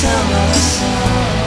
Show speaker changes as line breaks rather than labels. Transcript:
summer song.